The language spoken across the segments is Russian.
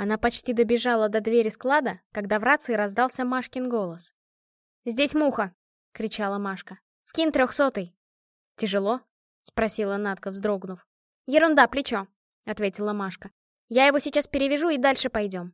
Она почти добежала до двери склада, когда в рации раздался Машкин голос. «Здесь муха!» — кричала Машка. «Скинь трехсотый!» «Тяжело?» — спросила Надка, вздрогнув. «Ерунда, плечо!» — ответила Машка. «Я его сейчас перевяжу и дальше пойдем».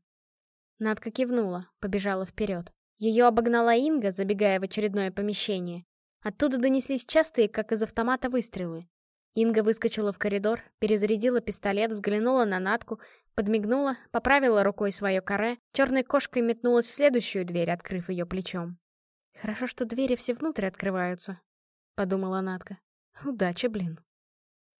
Надка кивнула, побежала вперед. Ее обогнала Инга, забегая в очередное помещение. Оттуда донеслись частые, как из автомата, выстрелы. Инга выскочила в коридор, перезарядила пистолет, взглянула на Натку, подмигнула, поправила рукой свое каре, черной кошкой метнулась в следующую дверь, открыв ее плечом. «Хорошо, что двери все внутрь открываются», — подумала Натка. «Удача, блин».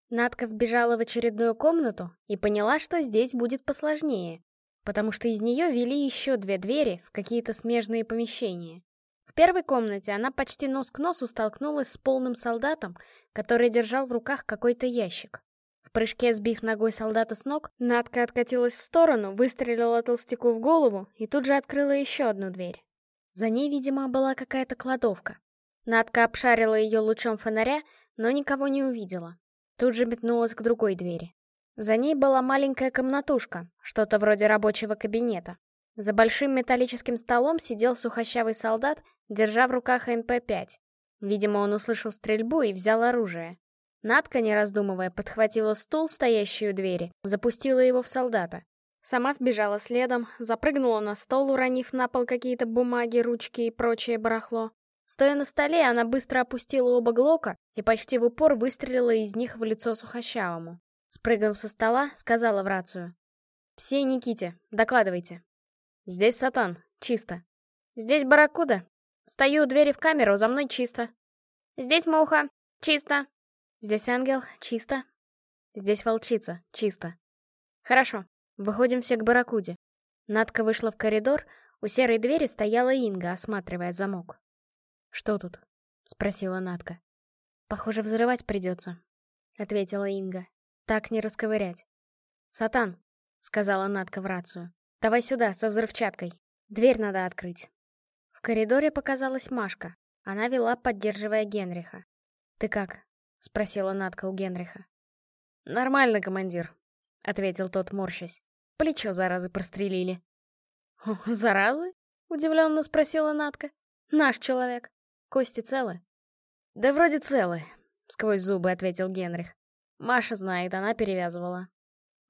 Натка вбежала в очередную комнату и поняла, что здесь будет посложнее, потому что из нее вели еще две двери в какие-то смежные помещения. В первой комнате она почти нос к носу столкнулась с полным солдатом, который держал в руках какой-то ящик. В прыжке сбив ногой солдата с ног, Надка откатилась в сторону, выстрелила толстяку в голову и тут же открыла еще одну дверь. За ней, видимо, была какая-то кладовка. Надка обшарила ее лучом фонаря, но никого не увидела. Тут же метнулась к другой двери. За ней была маленькая комнатушка, что-то вроде рабочего кабинета. За большим металлическим столом сидел сухощавый солдат, держа в руках МП-5. Видимо, он услышал стрельбу и взял оружие. Надка, не раздумывая, подхватила стул, стоящий у двери, запустила его в солдата. Сама вбежала следом, запрыгнула на стол, уронив на пол какие-то бумаги, ручки и прочее барахло. Стоя на столе, она быстро опустила оба глока и почти в упор выстрелила из них в лицо сухощавому. Спрыгнув со стола, сказала в рацию. «Все Никите, докладывайте». Здесь Сатан, чисто. Здесь Барракуда. Стою у двери в камеру, за мной чисто. Здесь Муха, чисто. Здесь Ангел, чисто. Здесь Волчица, чисто. Хорошо, выходим все к Барракуде. Надка вышла в коридор, у серой двери стояла Инга, осматривая замок. «Что тут?» — спросила Надка. «Похоже, взрывать придется», — ответила Инга. «Так не расковырять». «Сатан», — сказала Надка в рацию. «Давай сюда, со взрывчаткой. Дверь надо открыть». В коридоре показалась Машка. Она вела, поддерживая Генриха. «Ты как?» — спросила Надка у Генриха. «Нормально, командир», — ответил тот, морщась. «Плечо, заразы, прострелили». «Заразы?» — удивленно спросила Надка. «Наш человек. Кости целы?» «Да вроде целы», — сквозь зубы ответил Генрих. «Маша знает, она перевязывала».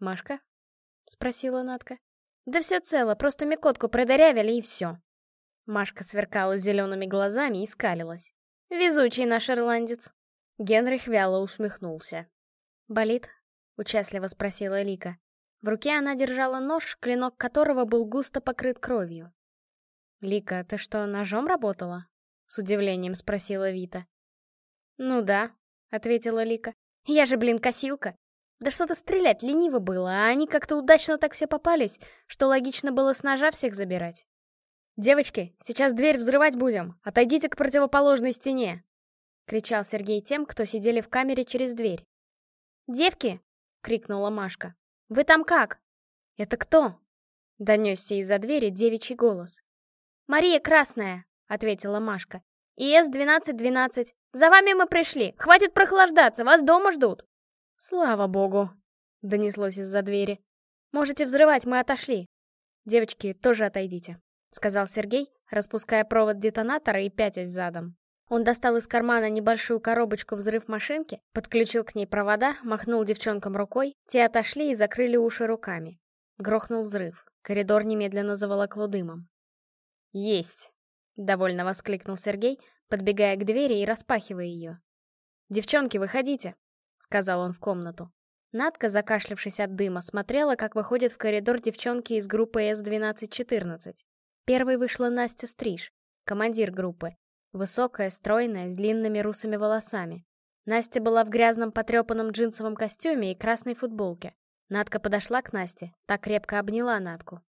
«Машка?» — спросила Надка. Да все цело, просто Микотку продырявили и все. Машка сверкала зелеными глазами и скалилась. Везучий наш ирландец. Генрих вяло усмехнулся. «Болит?» — участливо спросила Лика. В руке она держала нож, клинок которого был густо покрыт кровью. «Лика, ты что, ножом работала?» — с удивлением спросила Вита. «Ну да», — ответила Лика. «Я же, блин, косилка. Да что-то стрелять лениво было, а они как-то удачно так все попались, что логично было с ножа всех забирать. «Девочки, сейчас дверь взрывать будем! Отойдите к противоположной стене!» — кричал Сергей тем, кто сидели в камере через дверь. «Девки!» — крикнула Машка. «Вы там как?» «Это кто?» — донесся из-за двери девичий голос. «Мария Красная!» — ответила Машка. «ИС-1212. За вами мы пришли. Хватит прохлаждаться, вас дома ждут!» «Слава богу!» — донеслось из-за двери. «Можете взрывать, мы отошли!» «Девочки, тоже отойдите», — сказал Сергей, распуская провод детонатора и пятясь задом. Он достал из кармана небольшую коробочку взрыв машинки, подключил к ней провода, махнул девчонкам рукой, те отошли и закрыли уши руками. Грохнул взрыв. Коридор немедленно заволокло дымом. «Есть!» — довольно воскликнул Сергей, подбегая к двери и распахивая ее. «Девчонки, выходите!» Сказал он в комнату. Надка, закашлявшись от дыма, смотрела, как выходит в коридор девчонки из группы С-1214. Первой вышла Настя Стриж, командир группы. Высокая, стройная, с длинными русыми волосами. Настя была в грязном потрепанном джинсовом костюме и красной футболке. Надка подошла к Насте, так крепко обняла Натку.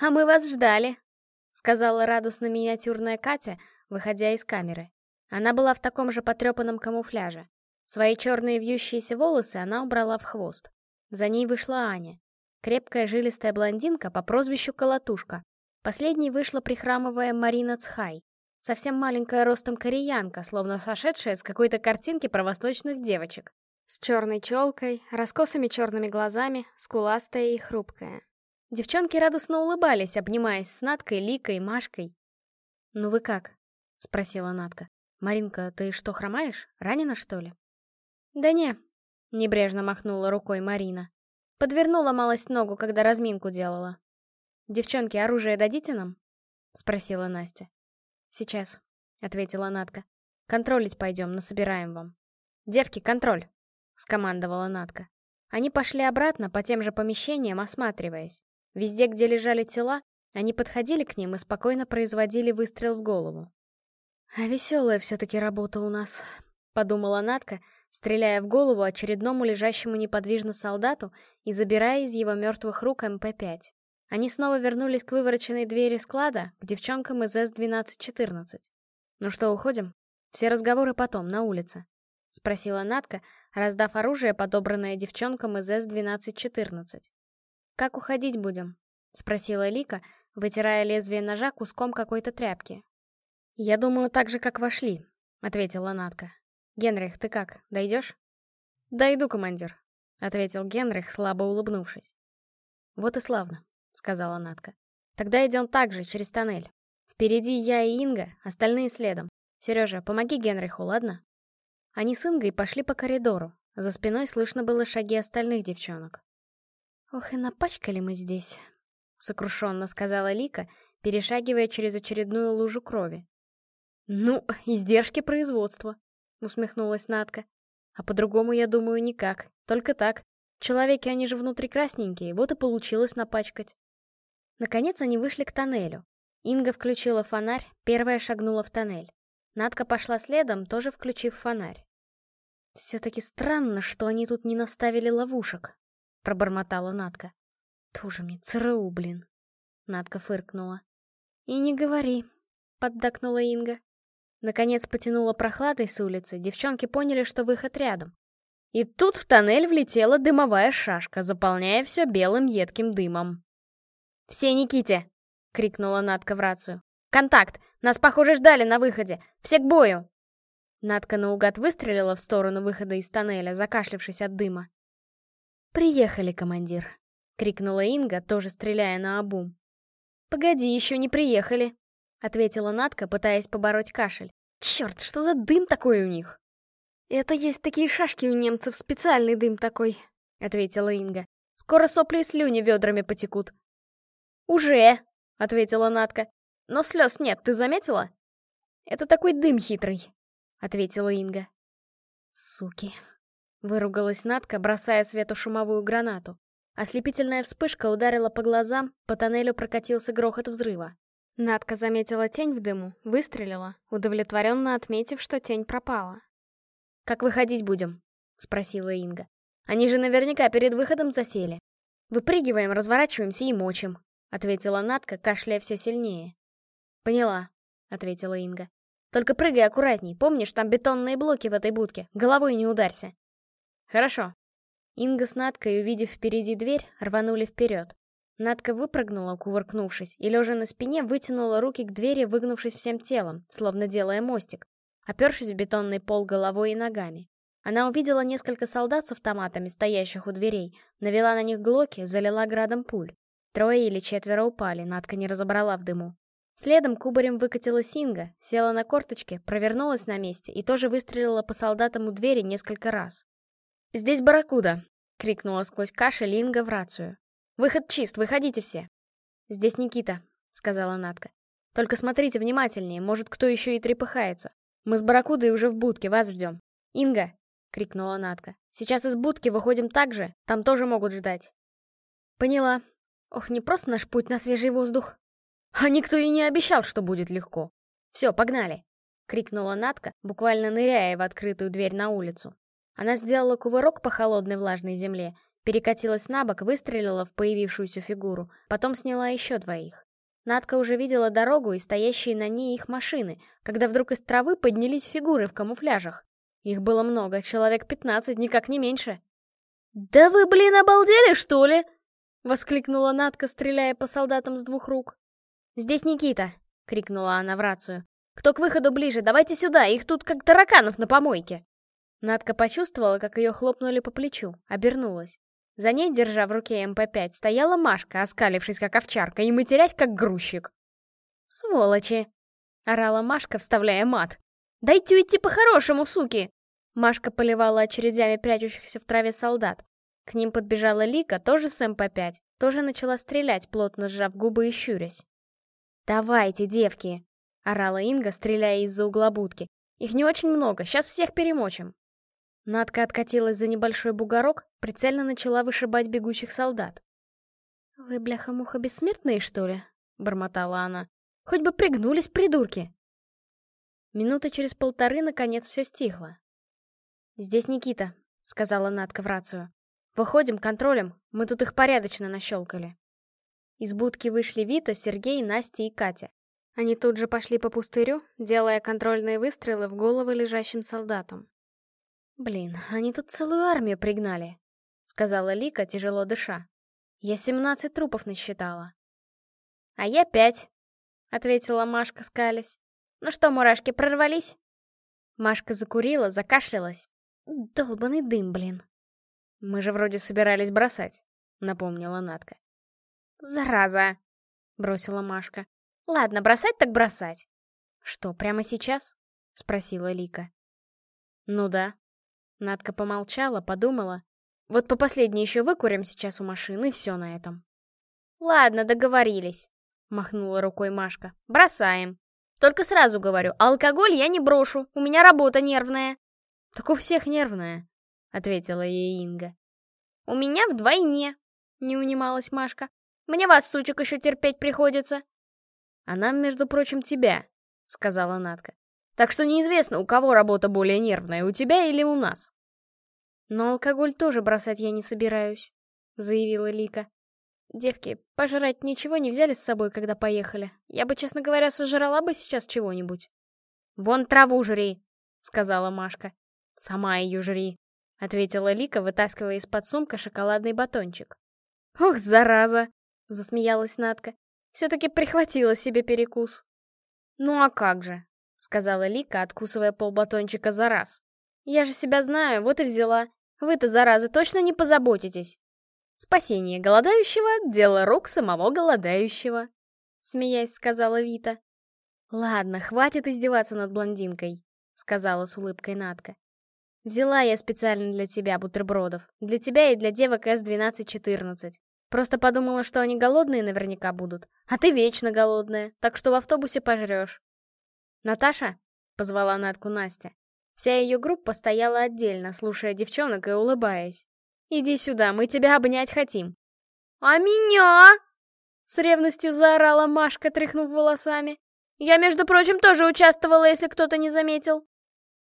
«А мы вас ждали», — сказала радостно миниатюрная Катя, выходя из камеры. Она была в таком же потрепанном камуфляже. Свои черные вьющиеся волосы она убрала в хвост. За ней вышла Аня. Крепкая жилистая блондинка по прозвищу Колотушка. Последней вышла прихрамывая Марина Цхай. Совсем маленькая ростом кореянка, словно сошедшая с какой-то картинки про восточных девочек. С черной челкой, раскосыми черными глазами, скуластая и хрупкая. Девчонки радостно улыбались, обнимаясь с Наткой, Ликой, Машкой. «Ну вы как?» — спросила Натка. «Маринка, ты что, хромаешь? Ранена, что ли?» «Да не», — небрежно махнула рукой Марина. Подвернула малость ногу, когда разминку делала. «Девчонки, оружие дадите нам?» — спросила Настя. «Сейчас», — ответила Натка. «Контролить пойдем, насобираем вам». «Девки, контроль!» — скомандовала Натка. Они пошли обратно по тем же помещениям, осматриваясь. Везде, где лежали тела, они подходили к ним и спокойно производили выстрел в голову. «А веселая все-таки работа у нас», — подумала Натка, стреляя в голову очередному лежащему неподвижно солдату и забирая из его мертвых рук МП-5. Они снова вернулись к вывороченной двери склада, к девчонкам из С-1214. «Ну что, уходим? Все разговоры потом, на улице», — спросила Натка, раздав оружие, подобранное девчонкам из С-1214. «Как уходить будем?» — спросила Лика, вытирая лезвие ножа куском какой-то тряпки. «Я думаю, так же, как вошли», — ответила Натка. «Генрих, ты как, дойдешь?» «Дойду, командир», — ответил Генрих, слабо улыбнувшись. «Вот и славно», — сказала Натка. «Тогда идем так же, через тоннель. Впереди я и Инга, остальные следом. Сережа, помоги Генриху, ладно?» Они с Ингой пошли по коридору. За спиной слышно было шаги остальных девчонок. «Ох, и напачкали мы здесь», — сокрушенно сказала Лика, перешагивая через очередную лужу крови. «Ну, издержки производства», — усмехнулась Натка. «А по-другому, я думаю, никак. Только так. Человеки, они же внутри красненькие, вот и получилось напачкать». Наконец они вышли к тоннелю. Инга включила фонарь, первая шагнула в тоннель. Натка пошла следом, тоже включив фонарь. «Все-таки странно, что они тут не наставили ловушек», — пробормотала Натка. «Тоже мне ЦРУ, блин». Натка фыркнула. «И не говори», — поддакнула Инга. Наконец потянула прохладой с улицы, девчонки поняли, что выход рядом. И тут в тоннель влетела дымовая шашка, заполняя все белым едким дымом. «Все Никите!» — крикнула Натка в рацию. «Контакт! Нас, похоже, ждали на выходе! Все к бою!» Натка наугад выстрелила в сторону выхода из тоннеля, закашлявшись от дыма. «Приехали, командир!» — крикнула Инга, тоже стреляя на обум. «Погоди, еще не приехали!» — ответила Натка, пытаясь побороть кашель. «Черт, что за дым такой у них?» «Это есть такие шашки у немцев, специальный дым такой», — ответила Инга. «Скоро сопли и слюни ведрами потекут». «Уже», — ответила Натка. «Но слез нет, ты заметила?» «Это такой дым хитрый», — ответила Инга. «Суки», — выругалась Натка, бросая свету шумовую гранату. Ослепительная вспышка ударила по глазам, по тоннелю прокатился грохот взрыва. Надка заметила тень в дыму, выстрелила, удовлетворенно отметив, что тень пропала. «Как выходить будем?» — спросила Инга. «Они же наверняка перед выходом засели. Выпрыгиваем, разворачиваемся и мочим», — ответила Надка, кашляя все сильнее. «Поняла», — ответила Инга. «Только прыгай аккуратней, помнишь, там бетонные блоки в этой будке, головой не ударься». «Хорошо». Инга с Надкой, увидев впереди дверь, рванули вперед. Надка выпрыгнула, кувыркнувшись, и, лежа на спине, вытянула руки к двери, выгнувшись всем телом, словно делая мостик, опершись в бетонный пол головой и ногами. Она увидела несколько солдат с автоматами, стоящих у дверей, навела на них глоки, залила градом пуль. Трое или четверо упали, Надка не разобрала в дыму. Следом кубарем выкатила Синга, села на корточки, провернулась на месте и тоже выстрелила по солдатам у двери несколько раз. «Здесь барракуда!» — крикнула сквозь кашель Инга в рацию. «Выход чист, выходите все!» «Здесь Никита», — сказала Натка. «Только смотрите внимательнее, может, кто еще и трепыхается. Мы с Баракудой уже в будке, вас ждем». «Инга!» — крикнула Натка. «Сейчас из будки выходим так же, там тоже могут ждать». «Поняла. Ох, не просто наш путь на свежий воздух. А никто и не обещал, что будет легко. Все, погнали!» — крикнула Натка, буквально ныряя в открытую дверь на улицу. Она сделала кувырок по холодной влажной земле Перекатилась на бок, выстрелила в появившуюся фигуру, потом сняла еще двоих. Надка уже видела дорогу и стоящие на ней их машины, когда вдруг из травы поднялись фигуры в камуфляжах. Их было много, человек пятнадцать, никак не меньше. «Да вы, блин, обалдели, что ли?» — воскликнула Надка, стреляя по солдатам с двух рук. «Здесь Никита!» — крикнула она в рацию. «Кто к выходу ближе? Давайте сюда, их тут как тараканов на помойке!» Надка почувствовала, как ее хлопнули по плечу, обернулась. За ней, держа в руке МП-5, стояла Машка, оскалившись как овчарка, и матерясь как грузчик. «Сволочи!» — орала Машка, вставляя мат. «Дайте уйти по-хорошему, суки!» Машка поливала очередями прячущихся в траве солдат. К ним подбежала Лика, тоже с МП-5, тоже начала стрелять, плотно сжав губы и щурясь. «Давайте, девки!» — орала Инга, стреляя из-за угла будки. «Их не очень много, сейчас всех перемочим!» Надка откатилась за небольшой бугорок, прицельно начала вышибать бегущих солдат. «Вы, бляха-муха, бессмертные, что ли?» — бормотала она. «Хоть бы пригнулись, придурки!» Минуты через полторы, наконец, все стихло. «Здесь Никита», — сказала Надка в рацию. «Выходим, контролем, мы тут их порядочно нащелкали». Из будки вышли Вита, Сергей, Настя и Катя. Они тут же пошли по пустырю, делая контрольные выстрелы в головы лежащим солдатам. «Блин, они тут целую армию пригнали», — сказала Лика, тяжело дыша. «Я семнадцать трупов насчитала». «А я пять», — ответила Машка, скалясь. «Ну что, мурашки, прорвались?» Машка закурила, закашлялась. «Долбаный дым, блин». «Мы же вроде собирались бросать», — напомнила Натка. «Зараза!» — бросила Машка. «Ладно, бросать так бросать». «Что, прямо сейчас?» — спросила Лика. «Ну да», Надка помолчала, подумала. Вот по последней еще выкурим сейчас у машины, все на этом. Ладно, договорились, махнула рукой Машка. Бросаем. Только сразу говорю, алкоголь я не брошу, у меня работа нервная. Так у всех нервная, ответила ей Инга. У меня вдвойне, не унималась Машка. Мне вас, сучек, еще терпеть приходится. А нам, между прочим, тебя, сказала Надка. Так что неизвестно, у кого работа более нервная, у тебя или у нас. Но алкоголь тоже бросать я не собираюсь, заявила Лика. Девки, пожрать ничего не взяли с собой, когда поехали. Я бы, честно говоря, сожрала бы сейчас чего-нибудь. Вон траву жри, сказала Машка. Сама ее жри, ответила Лика, вытаскивая из-под сумка шоколадный батончик. Ох, зараза, засмеялась Натка. Все-таки прихватила себе перекус. Ну а как же, — сказала Лика, откусывая полбатончика за раз. «Я же себя знаю, вот и взяла. Вы-то, зараза, точно не позаботитесь?» «Спасение голодающего — дело рук самого голодающего», — смеясь сказала Вита. «Ладно, хватит издеваться над блондинкой», — сказала с улыбкой Натка. «Взяла я специально для тебя бутербродов. Для тебя и для девок С-12-14. Просто подумала, что они голодные наверняка будут. А ты вечно голодная, так что в автобусе пожрешь. «Наташа?» — позвала Натку Настя. Вся ее группа стояла отдельно, слушая девчонок и улыбаясь. «Иди сюда, мы тебя обнять хотим». «А меня?» — с ревностью заорала Машка, тряхнув волосами. «Я, между прочим, тоже участвовала, если кто-то не заметил».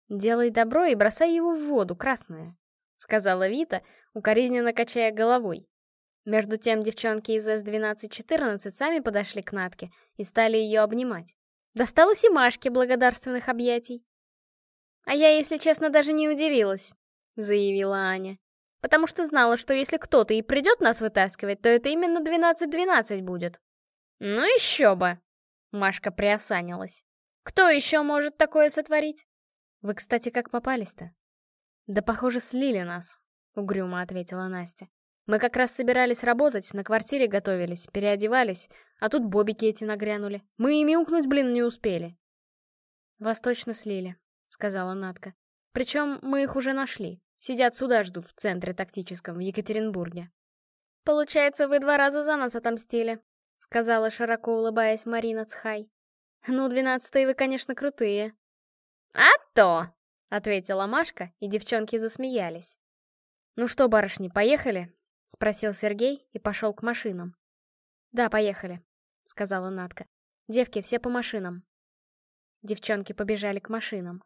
«Делай добро и бросай его в воду, красная», — сказала Вита, укоризненно качая головой. Между тем девчонки из С-12-14 сами подошли к Натке и стали ее обнимать. Досталось и Машке благодарственных объятий. «А я, если честно, даже не удивилась», — заявила Аня. «Потому что знала, что если кто-то и придет нас вытаскивать, то это именно 12-12 будет». «Ну еще бы!» — Машка приосанилась. «Кто еще может такое сотворить?» «Вы, кстати, как попались-то?» «Да, похоже, слили нас», — угрюмо ответила Настя. Мы как раз собирались работать, на квартире готовились, переодевались, а тут бобики эти нагрянули. Мы ими укнуть, блин, не успели. «Вас точно слили», — сказала Натка. «Причем мы их уже нашли. Сидят сюда ждут, в центре тактическом, в Екатеринбурге». «Получается, вы два раза за нас отомстили», — сказала, широко улыбаясь Марина Цхай. «Ну, двенадцатые вы, конечно, крутые». «А то!» — ответила Машка, и девчонки засмеялись. «Ну что, барышни, поехали? — спросил Сергей и пошел к машинам. «Да, поехали», — сказала Натка. «Девки, все по машинам». Девчонки побежали к машинам.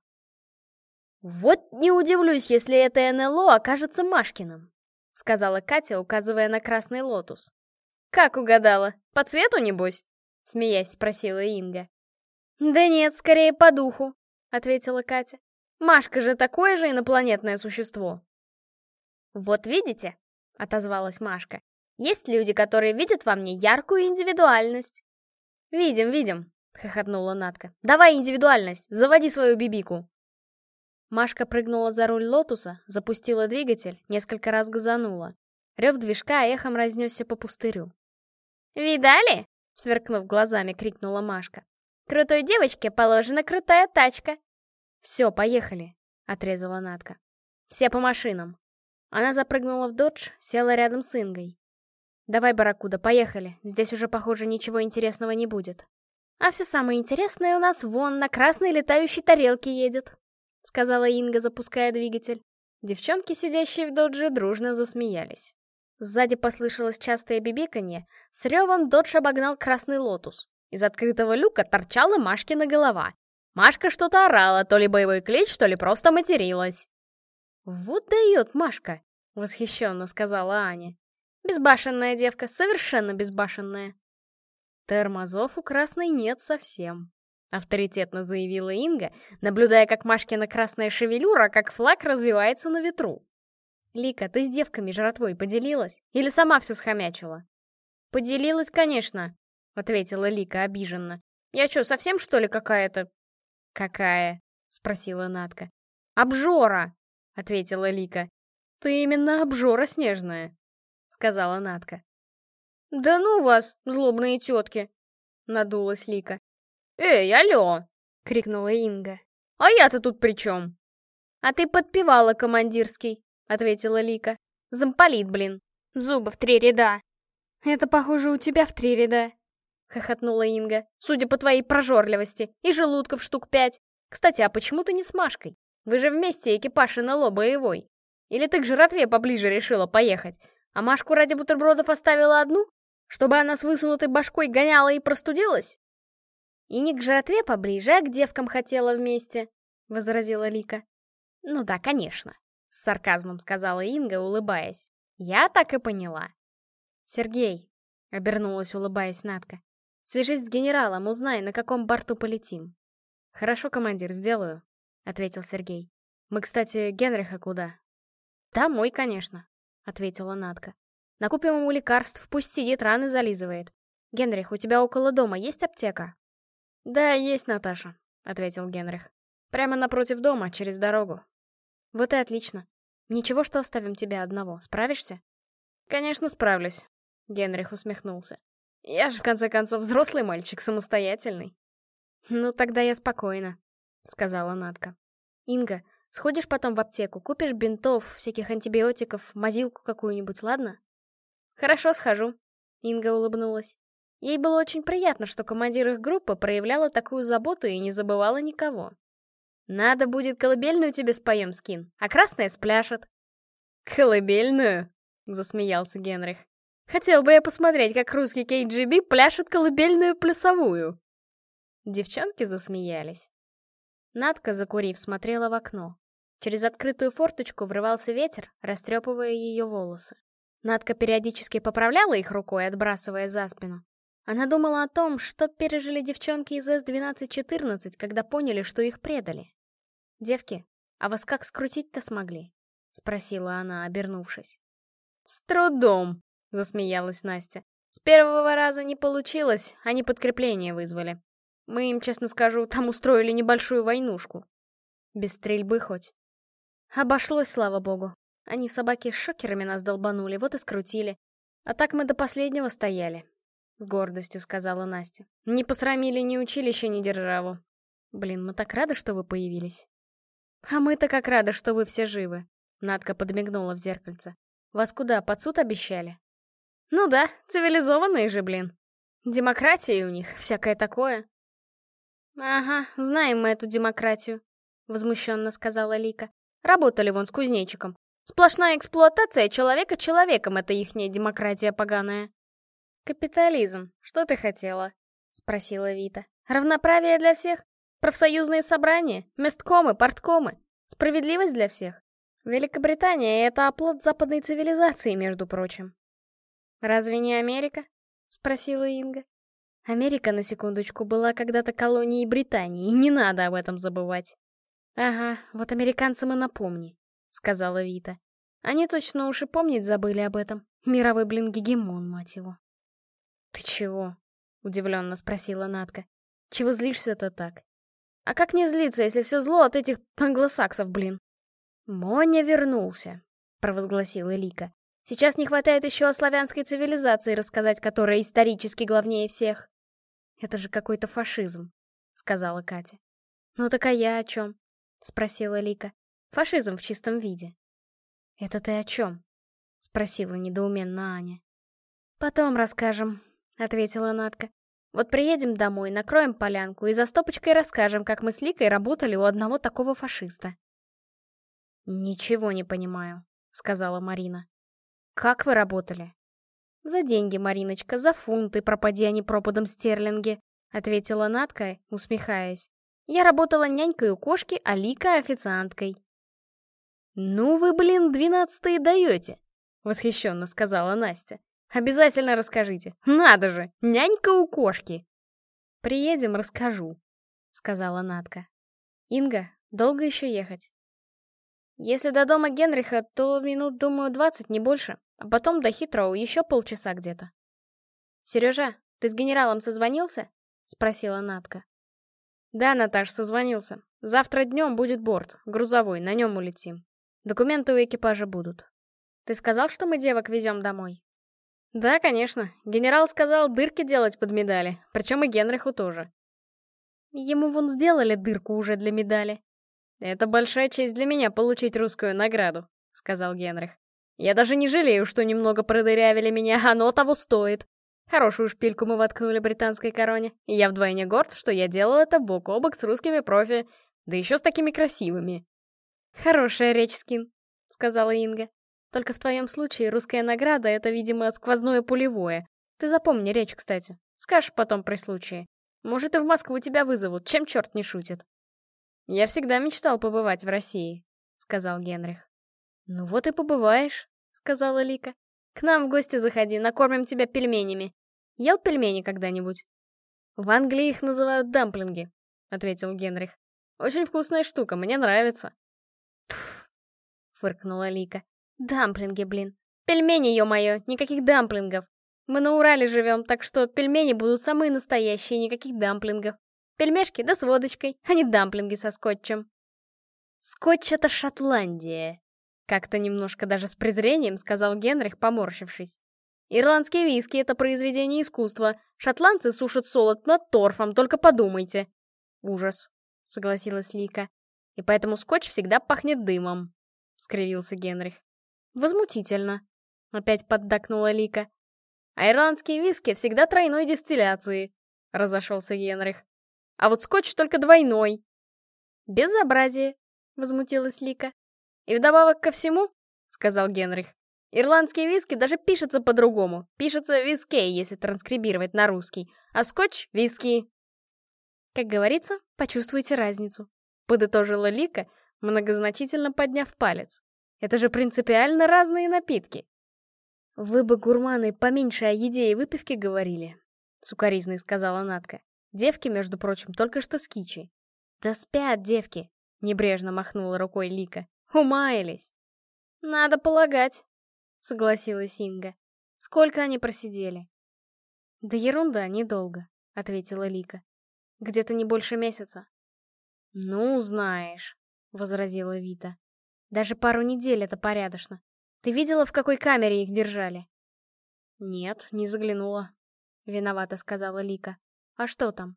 «Вот не удивлюсь, если это НЛО окажется Машкиным», — сказала Катя, указывая на красный лотус. «Как угадала? По цвету, небось?» — смеясь спросила Инга. «Да нет, скорее по духу», — ответила Катя. «Машка же такое же инопланетное существо». «Вот видите?» — отозвалась Машка. «Есть люди, которые видят во мне яркую индивидуальность». «Видим, видим», — хохотнула Натка. «Давай индивидуальность, заводи свою бибику». Машка прыгнула за руль лотуса, запустила двигатель, несколько раз газанула. Рев движка эхом разнесся по пустырю. «Видали?» — сверкнув глазами, крикнула Машка. «Крутой девочке положена крутая тачка!» «Все, поехали!» — отрезала Натка. «Все по машинам!» Она запрыгнула в додж, села рядом с Ингой. «Давай, Баракуда, поехали. Здесь уже, похоже, ничего интересного не будет». «А все самое интересное у нас вон на красной летающей тарелке едет», — сказала Инга, запуская двигатель. Девчонки, сидящие в додже, дружно засмеялись. Сзади послышалось частое бибиканье, с ревом додж обогнал красный лотус. Из открытого люка торчала Машкина голова. Машка что-то орала, то ли боевой клич, то ли просто материлась. «Вот дает Машка!» — восхищенно сказала Аня. «Безбашенная девка, совершенно безбашенная». «Тормозов у красной нет совсем», — авторитетно заявила Инга, наблюдая, как Машкина красная шевелюра, как флаг, развивается на ветру. «Лика, ты с девками жратвой поделилась? Или сама все схомячила?» «Поделилась, конечно», — ответила Лика обиженно. «Я что, совсем, что ли, какая-то...» «Какая?» — спросила Натка. «Обжора!» — ответила Лика. «Ты именно обжора снежная», — сказала Натка. «Да ну вас, злобные тетки!» — надулась Лика. «Эй, алло!» — крикнула Инга. «А я-то тут при чем?» «А ты подпевала, командирский», — ответила Лика. «Замполит, блин. Зубы в три ряда». «Это, похоже, у тебя в три ряда», — хохотнула Инга. «Судя по твоей прожорливости. И желудков штук пять. Кстати, а почему ты не с Машкой? Вы же вместе экипаж НЛО боевой. Или ты к жратве поближе решила поехать, а Машку ради бутербродов оставила одну? Чтобы она с высунутой башкой гоняла и простудилась? И не к жратве поближе, а к девкам хотела вместе, — возразила Лика. Ну да, конечно, — с сарказмом сказала Инга, улыбаясь. Я так и поняла. Сергей, — обернулась, улыбаясь Надка, — свяжись с генералом, узнай, на каком борту полетим. Хорошо, командир, сделаю, — ответил Сергей. Мы, кстати, Генриха куда? Домой, конечно, — ответила Надка. Накупим ему лекарств, пусть сидит, раны зализывает. Генрих, у тебя около дома есть аптека? Да, есть, Наташа, ответил Генрих. Прямо напротив дома, через дорогу. Вот и отлично. Ничего, что оставим тебя одного. Справишься? Конечно, справлюсь. Генрих усмехнулся. Я же, в конце концов, взрослый мальчик, самостоятельный. Ну, тогда я спокойна, сказала Натка. Инга, сходишь потом в аптеку, купишь бинтов, всяких антибиотиков, мазилку какую-нибудь, ладно? «Хорошо, схожу», — Инга улыбнулась. Ей было очень приятно, что командир их группы проявляла такую заботу и не забывала никого. «Надо будет колыбельную тебе споем, Скин, а красная спляшет». «Колыбельную?» — засмеялся Генрих. «Хотел бы я посмотреть, как русский KGB пляшет колыбельную плясовую». Девчонки засмеялись. Надка, закурив, смотрела в окно. Через открытую форточку врывался ветер, растрепывая ее волосы. Надка периодически поправляла их рукой, отбрасывая за спину. Она думала о том, что пережили девчонки из С-1214, когда поняли, что их предали. «Девки, а вас как скрутить-то смогли?» — спросила она, обернувшись. «С трудом!» — засмеялась Настя. «С первого раза не получилось, они подкрепление вызвали. Мы им, честно скажу, там устроили небольшую войнушку. Без стрельбы хоть. Обошлось, слава богу. Они собаки шокерами нас долбанули, вот и скрутили. А так мы до последнего стояли. С гордостью сказала Настя. Не посрамили ни училище, ни державу. Блин, мы так рады, что вы появились. А мы-то как рады, что вы все живы. Надка подмигнула в зеркальце. Вас куда, под суд обещали? Ну да, цивилизованные же, блин. Демократия у них, всякое такое. Ага, знаем мы эту демократию, возмущенно сказала Лика. Работали вон с кузнечиком. Сплошная эксплуатация человека человеком — это ихняя демократия поганая. «Капитализм, что ты хотела?» — спросила Вита. «Равноправие для всех? Профсоюзные собрания? Месткомы, порткомы? Справедливость для всех? Великобритания — это оплот западной цивилизации, между прочим». «Разве не Америка?» — спросила Инга. Америка, на секундочку, была когда-то колонией Британии, не надо об этом забывать. Ага, вот американцам и напомни. — сказала Вита. Они точно уж и помнить забыли об этом. Мировой, блин, гегемон, мать его. «Ты чего?» — удивленно спросила Натка. «Чего злишься-то так?» «А как не злиться, если все зло от этих англосаксов, блин?» «Моня вернулся», — провозгласила Лика. Сейчас не хватает еще о славянской цивилизации рассказать, которая исторически главнее всех. Это же какой-то фашизм, сказала Катя. Ну так а я о чем? Спросила Лика. Фашизм в чистом виде. Это ты о чем? Спросила недоуменно Аня. Потом расскажем, ответила Натка. Вот приедем домой, накроем полянку и за стопочкой расскажем, как мы с Ликой работали у одного такого фашиста. «Ничего не понимаю», — сказала Марина. «Как вы работали?» «За деньги, Мариночка, за фунты, пропади они пропадом стерлинги», — ответила Натка, усмехаясь. «Я работала нянькой у кошки, а Лика — официанткой». «Ну вы, блин, двенадцатые даете», — восхищенно сказала Настя. «Обязательно расскажите. Надо же, нянька у кошки». «Приедем, расскажу», — сказала Натка. «Инга, долго еще ехать?» Если до дома Генриха, то минут, думаю, двадцать, не больше. А потом до Хитроу еще полчаса где-то. «Сережа, ты с генералом созвонился?» — спросила Натка. «Да, Наташ, созвонился. Завтра днем будет борт, грузовой, на нем улетим. Документы у экипажа будут. Ты сказал, что мы девок везем домой?» «Да, конечно. Генерал сказал дырки делать под медали, причем и Генриху тоже». «Ему вон сделали дырку уже для медали», «Это большая честь для меня получить русскую награду», — сказал Генрих. «Я даже не жалею, что немного продырявили меня, оно того стоит. Хорошую шпильку мы воткнули британской короне, и я вдвойне горд, что я делал это бок о бок с русскими профи, да еще с такими красивыми». «Хорошая речь, Скин», — сказала Инга. «Только в твоем случае русская награда — это, видимо, сквозное пулевое. Ты запомни речь, кстати. Скажешь потом при случае. Может, и в Москву тебя вызовут, чем черт не шутит». «Я всегда мечтал побывать в России», — сказал Генрих. «Ну вот и побываешь», — сказала Лика. «К нам в гости заходи, накормим тебя пельменями. Ел пельмени когда-нибудь?» «В Англии их называют дамплинги», — ответил Генрих. «Очень вкусная штука, мне нравится». «Пф», — фыркнула Лика. «Дамплинги, блин. Пельмени, ё-моё, никаких дамплингов. Мы на Урале живем, так что пельмени будут самые настоящие, никаких дамплингов. Пельмешки да с водочкой, а не дамплинги со скотчем. Скотч — это Шотландия. Как-то немножко даже с презрением сказал Генрих, поморщившись. Ирландские виски — это произведение искусства. Шотландцы сушат солод над торфом, только подумайте. Ужас, согласилась Лика. И поэтому скотч всегда пахнет дымом, скривился Генрих. Возмутительно, опять поддакнула Лика. А ирландские виски всегда тройной дистилляции, разошелся Генрих. А вот скотч только двойной. Безобразие, возмутилась Лика. И вдобавок ко всему, сказал Генрих, ирландские виски даже пишутся по-другому. Пишется вискей, если транскрибировать на русский, а скотч — виски. Как говорится, почувствуйте разницу. Подытожила Лика, многозначительно подняв палец. Это же принципиально разные напитки. Вы бы, гурманы, поменьше о еде и выпивке говорили, сукоризной сказала Натка. Девки, между прочим, только что с кичи. Да спят девки, небрежно махнула рукой Лика. Умаялись. Надо полагать, согласилась Инга. Сколько они просидели? Да ерунда, недолго, ответила Лика. Где-то не больше месяца. Ну, знаешь, возразила Вита. Даже пару недель это порядочно. Ты видела, в какой камере их держали? Нет, не заглянула. Виновата сказала Лика. А что там?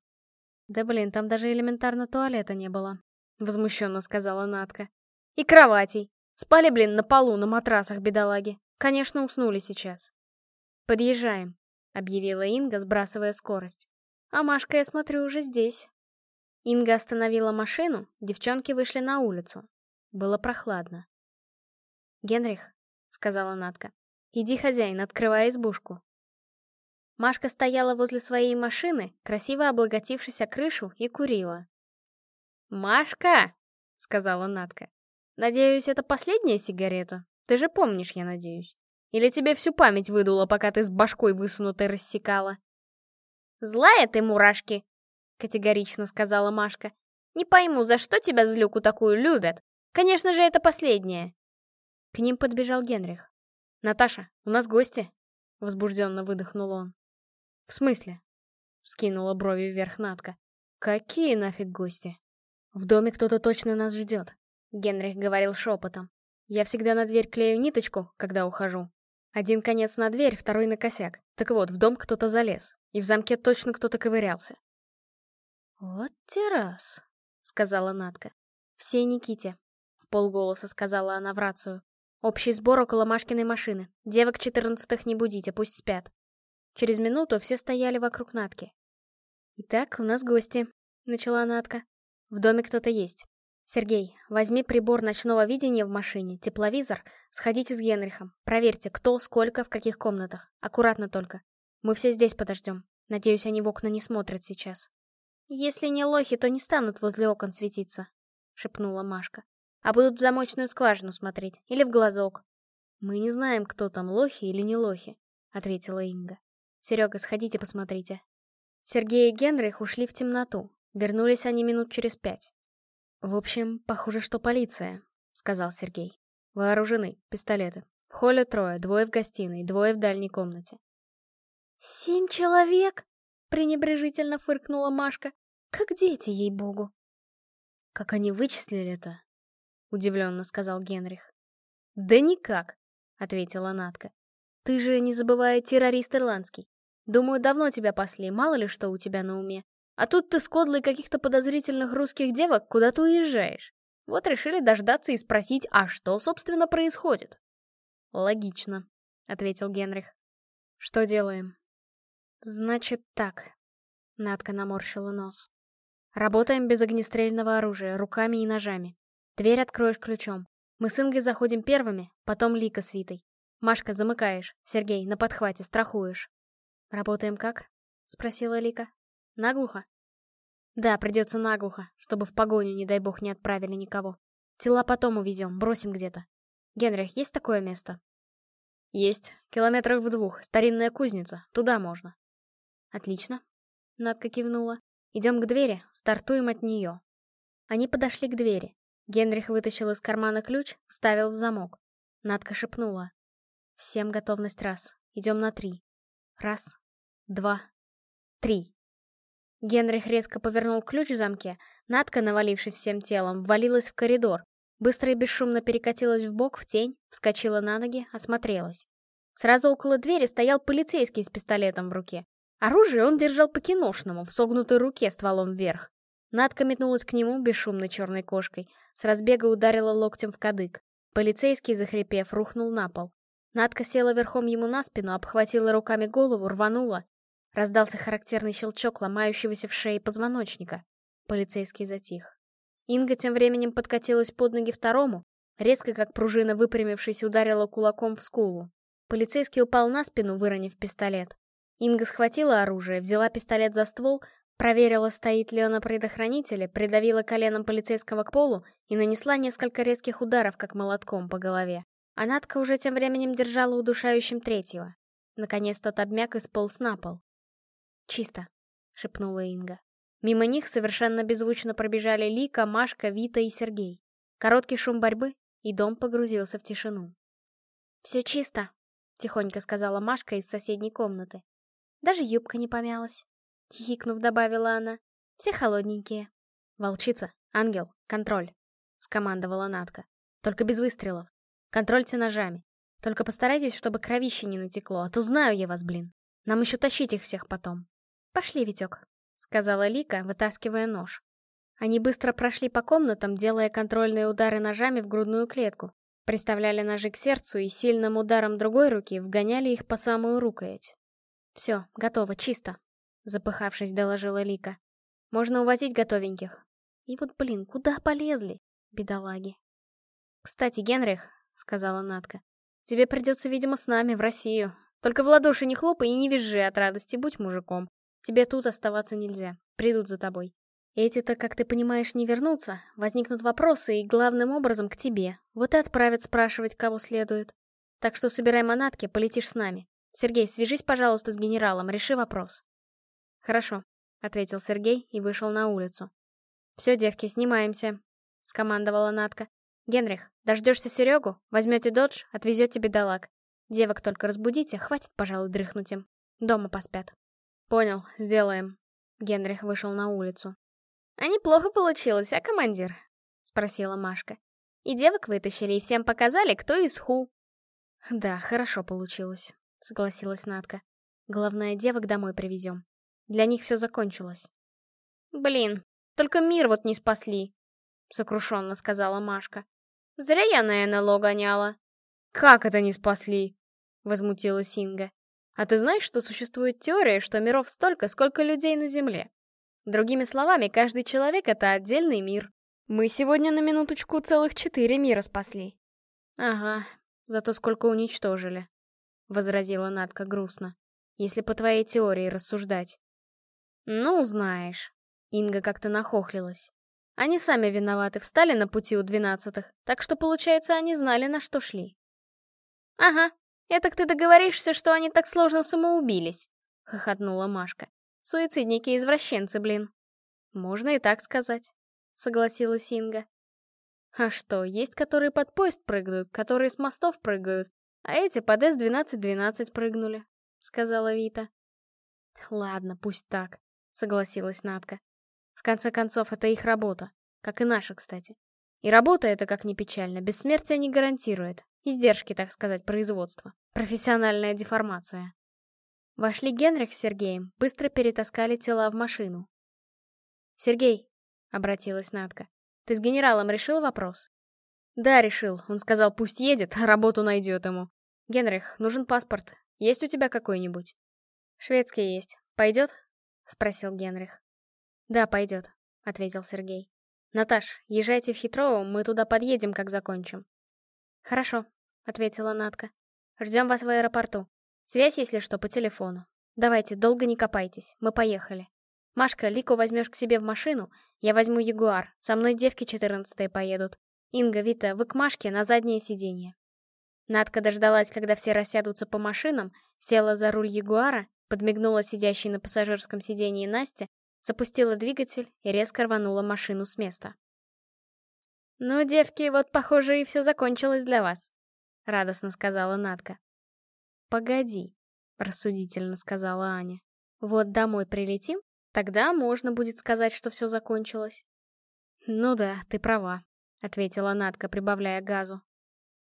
Да блин, там даже элементарно туалета не было. Возмущенно сказала Натка. И кроватей. Спали, блин, на полу, на матрасах, бедолаги. Конечно, уснули сейчас. Подъезжаем, объявила Инга, сбрасывая скорость. А Машка, я смотрю, уже здесь. Инга остановила машину, девчонки вышли на улицу. Было прохладно. «Генрих», — сказала Натка, — «иди, хозяин, открывай избушку». Машка стояла возле своей машины, красиво облаготившись о крышу, и курила. «Машка!» — сказала Натка. «Надеюсь, это последняя сигарета? Ты же помнишь, я надеюсь. Или тебе всю память выдуло, пока ты с башкой высунутой рассекала?» «Злая ты, мурашки!» — категорично сказала Машка. «Не пойму, за что тебя злюку такую любят? Конечно же, это последняя!» К ним подбежал Генрих. «Наташа, у нас гости!» — возбужденно выдохнул он. «В смысле?» — скинула брови вверх Натка. «Какие нафиг гости?» «В доме кто-то точно нас ждет», — Генрих говорил шепотом. «Я всегда на дверь клею ниточку, когда ухожу. Один конец на дверь, второй на косяк. Так вот, в дом кто-то залез, и в замке точно кто-то ковырялся. «Вот те раз», — сказала Натка. «Все Никите», — в полголоса сказала она в рацию. «Общий сбор около Машкиной машины. Девок четырнадцатых не будите, пусть спят». Через минуту все стояли вокруг Натки. «Итак, у нас гости», — начала Натка. «В доме кто-то есть. Сергей, возьми прибор ночного видения в машине, тепловизор, сходите с Генрихом, проверьте, кто, сколько, в каких комнатах. Аккуратно только. Мы все здесь подождем. Надеюсь, они в окна не смотрят сейчас. Если не лохи, то не станут возле окон светиться, шепнула Машка. А будут в замочную скважину смотреть или в глазок. Мы не знаем, кто там, лохи или не лохи, ответила Инга. Серега, сходите посмотрите. Сергей и Генрих ушли в темноту. Вернулись они минут через пять. «В общем, похоже, что полиция», — сказал Сергей. «Вооружены, пистолеты. В холле трое, двое в гостиной, двое в дальней комнате». «Семь человек?» — пренебрежительно фыркнула Машка. «Как дети, ей-богу!» «Как они вычислили это?» — удивленно сказал Генрих. «Да никак», — ответила Натка. «Ты же, не забывай, террорист ирландский. Думаю, давно тебя пасли, мало ли что у тебя на уме. А тут ты с кодлой каких-то подозрительных русских девок куда-то уезжаешь. Вот решили дождаться и спросить, а что, собственно, происходит? Логично, ответил Генрих. Что делаем? Значит так. Надка наморщила нос. Работаем без огнестрельного оружия, руками и ножами. Дверь откроешь ключом. Мы с Ингой заходим первыми, потом Лика с Витой. Машка, замыкаешь. Сергей, на подхвате, страхуешь. Работаем как? Спросила Лика. Наглухо? Да, придется наглухо, чтобы в погоню, не дай бог, не отправили никого. Тела потом увезем, бросим где-то. Генрих, есть такое место? Есть. Километрах в двух. Старинная кузница. Туда можно. Отлично. Надка кивнула. Идем к двери, стартуем от нее. Они подошли к двери. Генрих вытащил из кармана ключ, вставил в замок. Надка шепнула. Всем готовность раз. Идем на три. Раз, два, три. Генрих резко повернул ключ в замке, Надка, навалившись всем телом, ввалилась в коридор. Быстро и бесшумно перекатилась в бок в тень, вскочила на ноги, осмотрелась. Сразу около двери стоял полицейский с пистолетом в руке. Оружие он держал по-киношному, в согнутой руке стволом вверх. Надка метнулась к нему бесшумной черной кошкой, с разбега ударила локтем в кадык. Полицейский, захрипев, рухнул на пол. Надка села верхом ему на спину, обхватила руками голову, рванула. Раздался характерный щелчок ломающегося в шее позвоночника. Полицейский затих. Инга тем временем подкатилась под ноги второму, резко, как пружина выпрямившись, ударила кулаком в скулу. Полицейский упал на спину, выронив пистолет. Инга схватила оружие, взяла пистолет за ствол, проверила, стоит ли он на предохранителе, придавила коленом полицейского к полу и нанесла несколько резких ударов, как молотком по голове. А Надка уже тем временем держала удушающим третьего. Наконец тот обмяк и сполз на пол. «Чисто», — шепнула Инга. Мимо них совершенно беззвучно пробежали Лика, Машка, Вита и Сергей. Короткий шум борьбы, и дом погрузился в тишину. «Все чисто», — тихонько сказала Машка из соседней комнаты. «Даже юбка не помялась», — хихикнув, добавила она. «Все холодненькие». «Волчица, ангел, контроль», — скомандовала Натка. «Только без выстрелов. Контрольте ножами. Только постарайтесь, чтобы кровище не натекло, а то знаю я вас, блин. Нам еще тащить их всех потом». «Пошли, Витек», — сказала Лика, вытаскивая нож. Они быстро прошли по комнатам, делая контрольные удары ножами в грудную клетку. Приставляли ножи к сердцу и сильным ударом другой руки вгоняли их по самую рукоять. «Все, готово, чисто», — запыхавшись, доложила Лика. «Можно увозить готовеньких». И вот, блин, куда полезли, бедолаги. «Кстати, Генрих», — сказала Натка, — «тебе придется, видимо, с нами в Россию. Только в ладоши не хлопай и не визжи от радости, будь мужиком. Тебе тут оставаться нельзя. Придут за тобой. Эти-то, как ты понимаешь, не вернутся. Возникнут вопросы и главным образом к тебе. Вот и отправят спрашивать, кого следует. Так что собирай манатки, полетишь с нами. Сергей, свяжись, пожалуйста, с генералом, реши вопрос. Хорошо, ответил Сергей и вышел на улицу. Все, девки, снимаемся, скомандовала Натка. Генрих, дождешься Серегу, возьмете додж, отвезете бедолаг. Девок только разбудите, хватит, пожалуй, дрыхнуть им. Дома поспят. «Понял, сделаем». Генрих вышел на улицу. «А неплохо получилось, а, командир?» — спросила Машка. «И девок вытащили, и всем показали, кто из ху». Да, хорошо получилось, согласилась Натка. Главное, девок домой привезем. Для них все закончилось. Блин, только мир вот не спасли, сокрушенно сказала Машка. Зря я на НЛО гоняла. Как это не спасли? Возмутилась Инга. А ты знаешь, что существует теория, что миров столько, сколько людей на Земле? Другими словами, каждый человек — это отдельный мир. Мы сегодня на минуточку целых четыре мира спасли. Ага, зато сколько уничтожили, — возразила Надка грустно. Если по твоей теории рассуждать. Ну, знаешь. Инга как-то нахохлилась. Они сами виноваты, встали на пути у двенадцатых, так что, получается, они знали, на что шли. Ага, это ты договоришься, что они так сложно самоубились, — хохотнула Машка. Суицидники-извращенцы, блин. Можно и так сказать, — согласилась Инга. А что, есть которые под поезд прыгают, которые с мостов прыгают, а эти под С-12-12 прыгнули, — сказала Вита. Ладно, пусть так, — согласилась Натка. В конце концов, это их работа, как и наша, кстати. И работа это, как ни печально, бессмертие не гарантирует. Издержки, так сказать, производства. Профессиональная деформация. Вошли Генрих с Сергеем, быстро перетаскали тела в машину. «Сергей», — обратилась Натка, — «ты с генералом решил вопрос?» «Да, решил. Он сказал, пусть едет, а работу найдет ему. Генрих, нужен паспорт. Есть у тебя какой-нибудь?» «Шведский есть. Пойдет?» — спросил Генрих. «Да, пойдет», — ответил Сергей. «Наташ, езжайте в Хитрово, мы туда подъедем, как закончим». «Хорошо», — ответила Натка. «Ждем вас в аэропорту. Связь, если что, по телефону. Давайте, долго не копайтесь, мы поехали. Машка, Лику возьмешь к себе в машину, я возьму Ягуар, со мной девки четырнадцатые поедут. Инга, Вита, вы к Машке на заднее сиденье». Надка дождалась, когда все рассядутся по машинам, села за руль Ягуара, подмигнула сидящей на пассажирском сиденье Насте, запустила двигатель и резко рванула машину с места. «Ну, девки, вот, похоже, и все закончилось для вас», — радостно сказала Надка. «Погоди», — рассудительно сказала Аня. «Вот домой прилетим, тогда можно будет сказать, что все закончилось». «Ну да, ты права», — ответила Надка, прибавляя газу.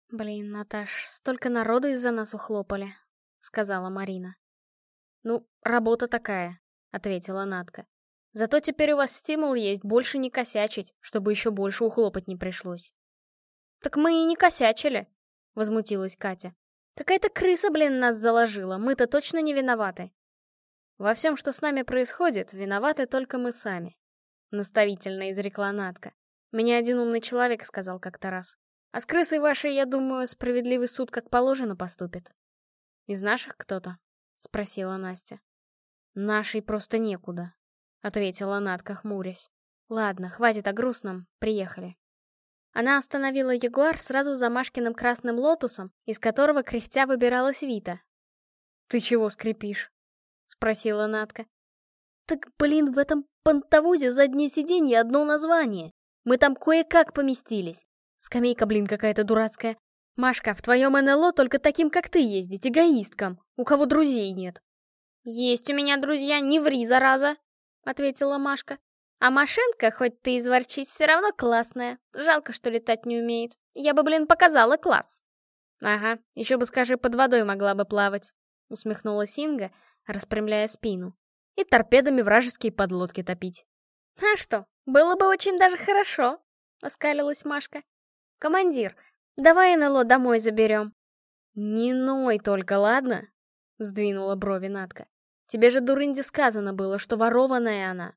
«Блин, Наташ, столько народу из-за нас ухлопали», — сказала Марина. «Ну, работа такая», — ответила Надка. «Зато теперь у вас стимул есть больше не косячить, чтобы еще больше ухлопать не пришлось». «Так мы и не косячили», — возмутилась Катя. Какая-то крыса, блин, нас заложила, мы-то точно не виноваты. Во всем, что с нами происходит, виноваты только мы сами. Наставительно изрекла Натка. Меня один умный человек сказал как-то раз. А с крысой вашей, я думаю, справедливый суд как положено поступит. Из наших кто-то? Спросила Настя. Нашей просто некуда, ответила Натка, хмурясь. Ладно, хватит о грустном, приехали. Она остановила Ягуар сразу за Машкиным красным лотусом, из которого кряхтя выбиралась Вита. «Ты чего скрипишь?» — спросила Натка. «Так, блин, в этом пантовозе заднее сиденье одно название. Мы там кое-как поместились. Скамейка, блин, какая-то дурацкая. Машка, в твоем НЛО только таким, как ты, ездить, эгоисткам, у кого друзей нет». «Есть у меня друзья, не ври, зараза!» — ответила Машка. А машинка, хоть ты изворчись, все равно классная. Жалко, что летать не умеет. Я бы, блин, показала класс. Ага, еще бы, скажи, под водой могла бы плавать. Усмехнулась Инга, распрямляя спину. И торпедами вражеские подлодки топить. А что, было бы очень даже хорошо, оскалилась Машка. Командир, давай НЛО домой заберем. Не ной только, ладно? Сдвинула брови Натка. Тебе же, дурынди, сказано было, что ворованная она.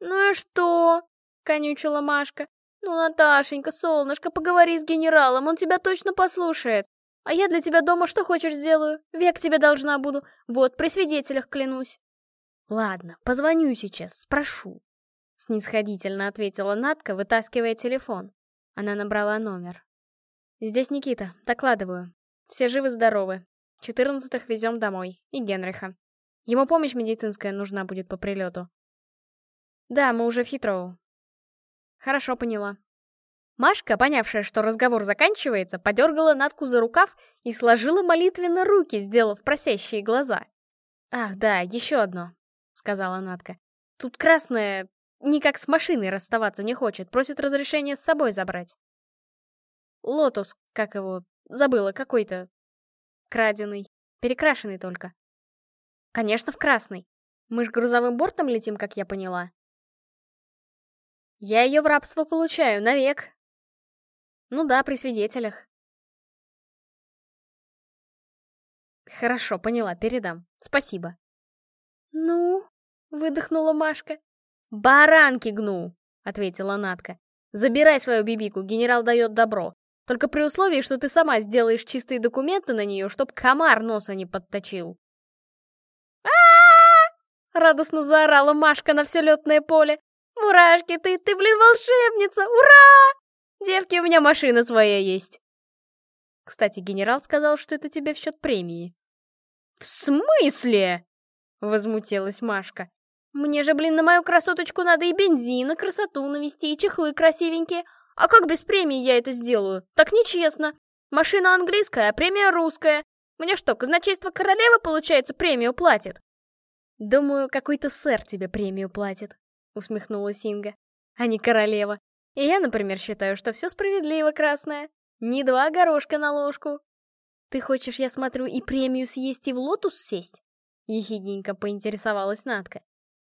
«Ну и что?» — конючила Машка. «Ну, Наташенька, солнышко, поговори с генералом, он тебя точно послушает. А я для тебя дома что хочешь сделаю, век тебе должна буду, вот, при свидетелях клянусь». «Ладно, позвоню сейчас, спрошу», — снисходительно ответила Натка, вытаскивая телефон. Она набрала номер. «Здесь Никита, докладываю. Все живы-здоровы. Четырнадцатых везем домой, и Генриха. Ему помощь медицинская нужна будет по прилету. Да, мы уже в Хитроу. Хорошо, поняла. Машка, понявшая, что разговор заканчивается, подергала Натку за рукав и сложила молитвенно руки, сделав просящие глаза. «Ах, да, еще одно», — сказала Натка. «Тут красная никак с машиной расставаться не хочет, просит разрешения с собой забрать». «Лотус, как его, забыла, какой-то. краденый. Перекрашенный только. Конечно, в красный. Мы ж грузовым бортом летим, как я поняла. Я ее в рабство получаю, навек. Ну да, при свидетелях. Хорошо, поняла, передам. Спасибо. Ну, выдохнула Машка. Баранки гну, ответила Натка. Забирай свою бибику, генерал дает добро. Только при условии, что ты сама сделаешь чистые документы на нее, чтоб комар носа не подточил. а радостно заорала Машка на все летное поле. «Мурашки, ты, ты, блин, волшебница! Ура! Девки, у меня машина своя есть!» Кстати, генерал сказал, что это тебе в счет премии. «В смысле?» — возмутилась Машка. «Мне же, блин, на мою красоточку надо и бензин, и красоту навести, и чехлы красивенькие. А как без премии я это сделаю? Так нечестно. Машина английская, а премия русская. Мне что, казначейство королевы, получается, премию платит?» «Думаю, какой-то сэр тебе премию платит», — усмехнулась Инга. «А не королева. И я, например, считаю, что все справедливо, красная. Не два горошка на ложку. Ты хочешь, я смотрю, и премию съесть, и в лотус сесть? Ехидненько поинтересовалась Натка.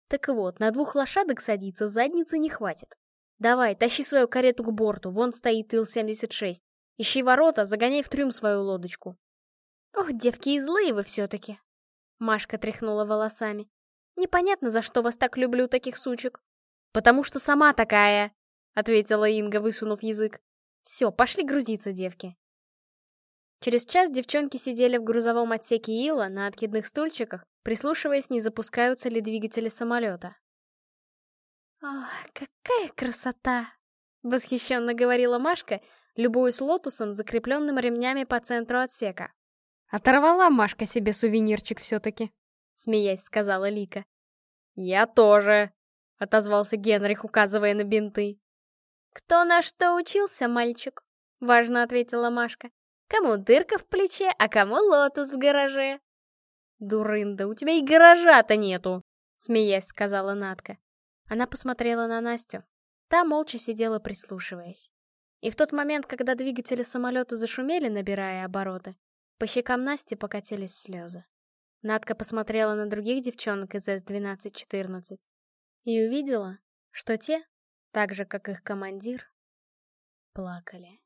Так вот, на двух лошадок садиться задницы не хватит. Давай, тащи свою карету к борту, вон стоит Ил-76. Ищи ворота, загоняй в трюм свою лодочку. Ох, девки и злые вы все-таки. Машка тряхнула волосами. Непонятно, за что вас так люблю, таких сучек. Потому что сама такая, ответила Инга, высунув язык. Все, пошли грузиться, девки. Через час девчонки сидели в грузовом отсеке Ила на откидных стульчиках, прислушиваясь, не запускаются ли двигатели самолета. «Ох, какая красота!» — восхищенно говорила Машка, любуясь лотусом, закрепленным ремнями по центру отсека. «Оторвала Машка себе сувенирчик все-таки», — смеясь сказала Лика. «Я тоже», — отозвался Генрих, указывая на бинты. «Кто на что учился, мальчик?» — важно ответила Машка. «Кому дырка в плече, а кому лотус в гараже?» «Дурында, у тебя и гаража-то нету!» — смеясь сказала Натка. Она посмотрела на Настю. Та молча сидела, прислушиваясь. И в тот момент, когда двигатели самолета зашумели, набирая обороты, по щекам Насти покатились слезы. Надка посмотрела на других девчонок из С-12-14 и увидела, что те, так же, как их командир, плакали.